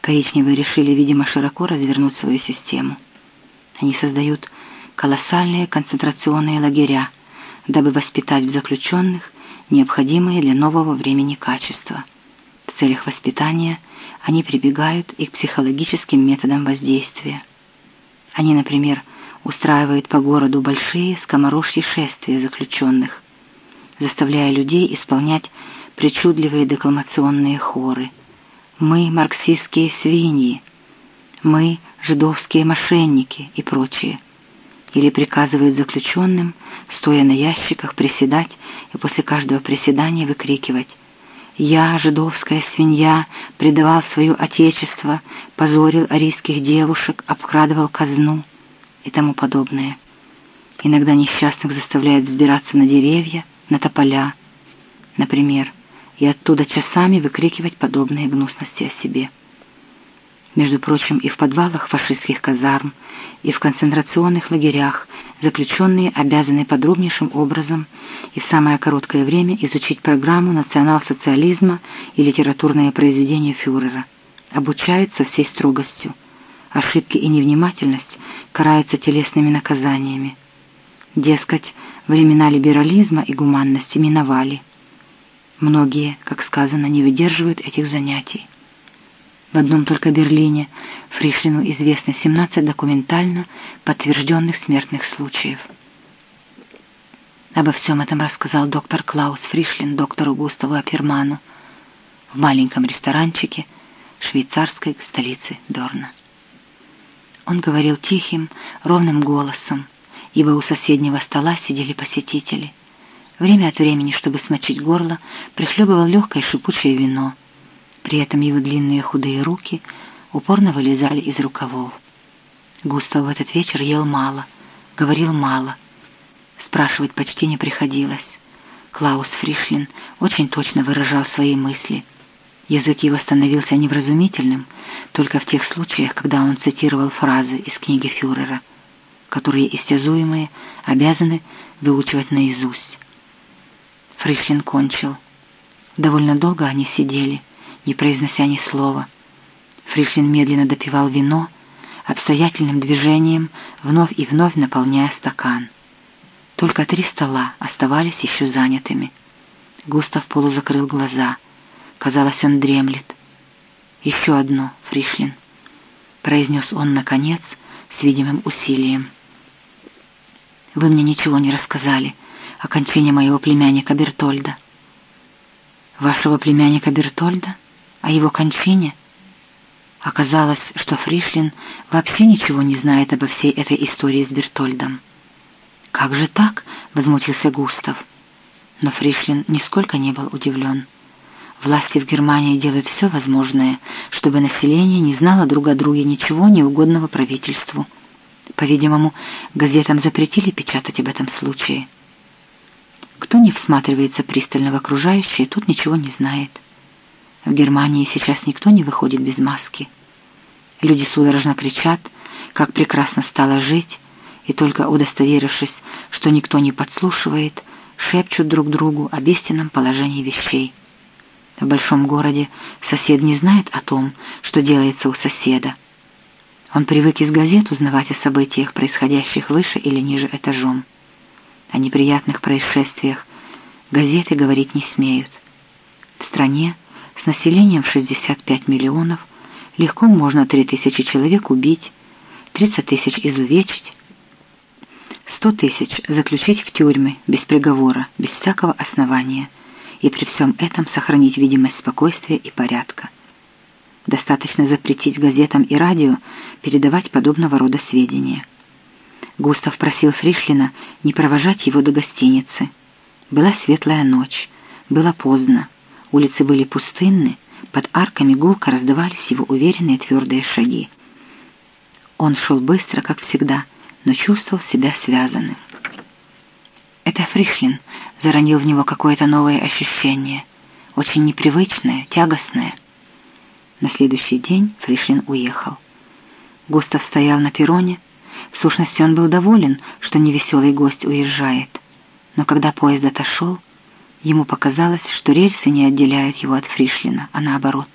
Коричневые решили, видимо, широко развернуть свою систему. Они создают колоссальные концентрационные лагеря, дабы воспитать в заключенных необходимые для нового времени качества. В целях воспитания они прибегают и к психологическим методам воздействия. Они, например, устраивают по городу большие скоморожьи шествия заключенных, заставляя людей исполнять причудливые декламационные хоры. «Мы марксистские свиньи», «Мы жидовские мошенники» и прочее. Или приказывают заключенным, стоя на ящиках, приседать и после каждого приседания выкрикивать «Я, жидовская свинья, предавал свое отечество, позорил арийских девушек, обкрадывал казну» и тому подобное. Иногда несчастных заставляют взбираться на деревья, на тополя, например, и оттуда часами выкрикивать подобные гнусности о себе. Между прочим, и в подвалах фашистских казарм, и в концентрационных лагерях заключенные обязаны подробнейшим образом и в самое короткое время изучить программу национал-социализма и литературное произведение фюрера. Обучают со всей строгостью. Ошибки и невнимательность караются телесными наказаниями. Дескать, времена либерализма и гуманности миновали. Многие, как сказано, не выдерживают этих занятий. В одном только Берлине Фришлину известно 17 документально подтвержденных смертных случаев. Обо всем этом рассказал доктор Клаус Фришлин доктору Густаву Аперману в маленьком ресторанчике швейцарской столицы Дорна. Он говорил тихим, ровным голосом, ибо у соседнего стола сидели посетители. Время от времени, чтобы смочить горло, прихлебывал легкое шипучее вино — при этом его длинные худые руки упорно вылезали из рукавов. Густав в этот вечер ел мало, говорил мало. Спрашивать почти не приходилось. Клаус Фришлин очень точно выражал свои мысли. Язык его становился невразумительным только в тех случаях, когда он цитировал фразы из книги фюрера, которые истязуемые обязаны выучивать наизусть. Фришлин кончил. Довольно долго они сидели не произнося ни слова. Фришлин медленно допивал вино, обстоятельным движением вновь и вновь наполняя стакан. Только три стола оставались еще занятыми. Густав полузакрыл глаза. Казалось, он дремлет. «Еще одно, Фришлин», — произнес он, наконец, с видимым усилием. «Вы мне ничего не рассказали о кончине моего племянника Бертольда». «Вашего племянника Бертольда?» о его кончине. Оказалось, что Фришлин вообще ничего не знает обо всей этой истории с Бертольдом. «Как же так?» — возмутился Густав. Но Фришлин нисколько не был удивлен. Власти в Германии делают все возможное, чтобы население не знало друг о друге ничего неугодного правительству. По-видимому, газетам запретили печатать об этом случае. Кто не всматривается пристально в окружающее, тут ничего не знает. В Германии сейчас никто не выходит без маски. Люди судорожно кричат, как прекрасно стало жить, и только удостоверившись, что никто не подслушивает, шепчут друг другу об истинном положении вещей. В большом городе сосед не знает о том, что делается у соседа. Он привык из газет узнавать о событиях, происходящих выше или ниже этажом. О неприятных происшествиях газеты говорить не смеют. В стране с населением в 65 миллионов легко можно 3 тысячи человек убить, 30 тысяч изувечить, 100 тысяч заключить в тюрьмы без приговора, без всякого основания, и при всем этом сохранить видимость спокойствия и порядка. Достаточно запретить газетам и радио передавать подобного рода сведения. Густав просил Фришлина не провожать его до гостиницы. Была светлая ночь, было поздно. Улицы были пустынны, под арками гулко раздавались его уверенные твердые шаги. Он шел быстро, как всегда, но чувствовал себя связанным. Это Фришлин заронил в него какое-то новое ощущение, очень непривычное, тягостное. На следующий день Фришлин уехал. Густав стоял на перроне. В сущности, он был доволен, что невеселый гость уезжает. Но когда поезд отошел, Ему показалось, что рельсы не отделяют его от Фришлина, а наоборот.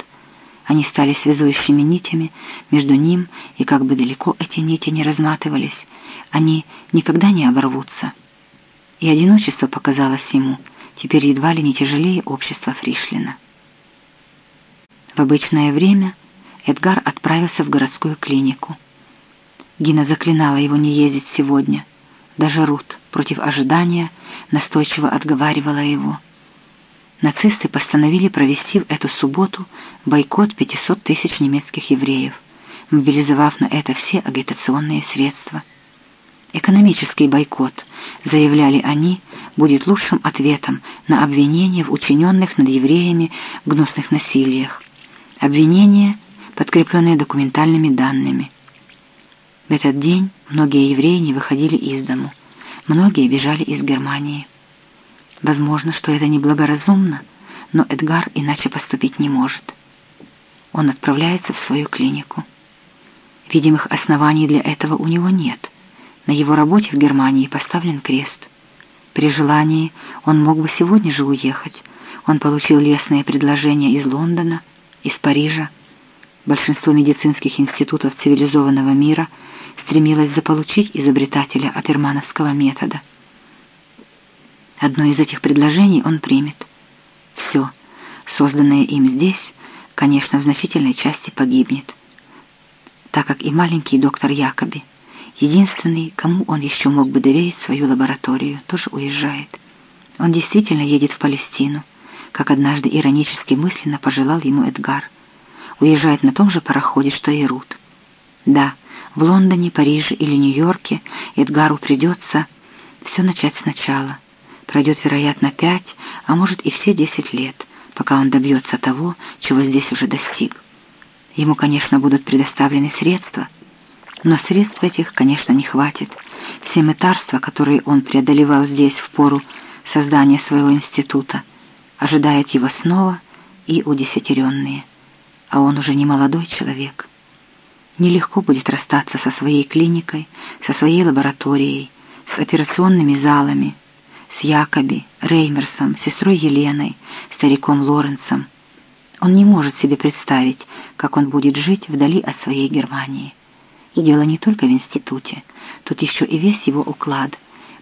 Они стали связующими нитями между ним, и как бы далеко эти нити не разматывались, они никогда не оборвутся. И одиночество показалось ему теперь едва ли не тяжелее общества Фришлина. В обычное время Эдгар отправился в городскую клинику. Гина заклинала его не ездить сегодня. Даже Рут, против ожидания, настойчиво отговаривала его. Нацисты постановили провести в эту субботу бойкот 500 тысяч немецких евреев, мобилизовав на это все агитационные средства. Экономический бойкот, заявляли они, будет лучшим ответом на обвинения в учиненных над евреями гнусных насилиях. Обвинения, подкрепленные документальными данными. В этот день многие евреи не выходили из дому, многие бежали из Германии. Возможно, что это неблагоразумно, но Эдгар иначе поступить не может. Он отправляется в свою клинику. Видимых оснований для этого у него нет. На его работе в Германии поставлен крест. При желании он мог бы сегодня же уехать. Он получил лестные предложения из Лондона, из Парижа. Большинство медицинских институтов цивилизованного мира – стремилась заполучить изобретателя апермановского метода. Одно из этих предложений он примет. Все, созданное им здесь, конечно, в значительной части погибнет, так как и маленький доктор Якоби, единственный, кому он еще мог бы доверить свою лабораторию, тоже уезжает. Он действительно едет в Палестину, как однажды иронически мысленно пожелал ему Эдгар. Уезжает на том же пароходе, что и Рут. Да, в Лондоне, Париже или Нью-Йорке Эдгару придется все начать сначала. Пройдет, вероятно, пять, а может и все десять лет, пока он добьется того, чего здесь уже достиг. Ему, конечно, будут предоставлены средства, но средств этих, конечно, не хватит. Все мытарства, которые он преодолевал здесь в пору создания своего института, ожидают его снова и удесятеренные. А он уже не молодой человек. Нелегко будет расстаться со своей клиникой, со своей лабораторией, с операционными залами, с Якоби, Реймерсом, сестрой Еленой, стариком Лоренцем. Он не может себе представить, как он будет жить вдали от своей Германии. И дело не только в институте, тут еще и весь его уклад.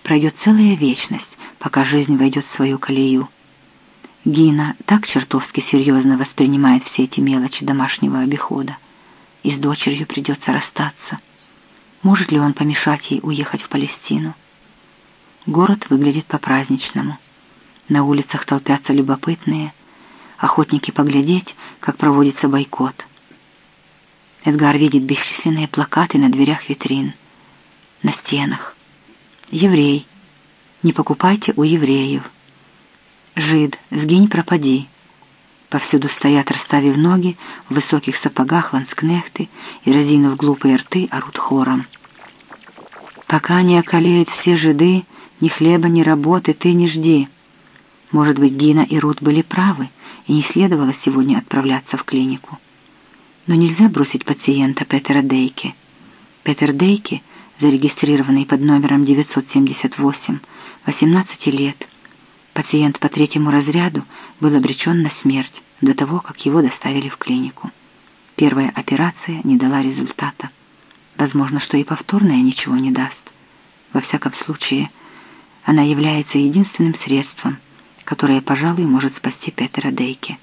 Пройдет целая вечность, пока жизнь войдет в свою колею. Гина так чертовски серьезно воспринимает все эти мелочи домашнего обихода и с дочерью придется расстаться. Может ли он помешать ей уехать в Палестину? Город выглядит по-праздничному. На улицах толпятся любопытные, охотники поглядеть, как проводится бойкот. Эдгар видит бесчисленные плакаты на дверях витрин, на стенах. «Еврей! Не покупайте у евреев!» «Жид! Сгинь, пропади!» Повсюду стоят, расставив ноги, в высоких сапогах ланскнехты и, разинув глупые рты, орут хором. «Пока не околеют все жиды, ни хлеба, ни работы ты не жди». Может быть, Гина и Рут были правы, и не следовало сегодня отправляться в клинику. Но нельзя бросить пациента Петера Дейке. Петер Дейке, зарегистрированный под номером 978, 18 лет, Пациент по третьему разряду был обречен на смерть до того, как его доставили в клинику. Первая операция не дала результата. Возможно, что и повторная ничего не даст. Во всяком случае, она является единственным средством, которое, пожалуй, может спасти Петера Дейке.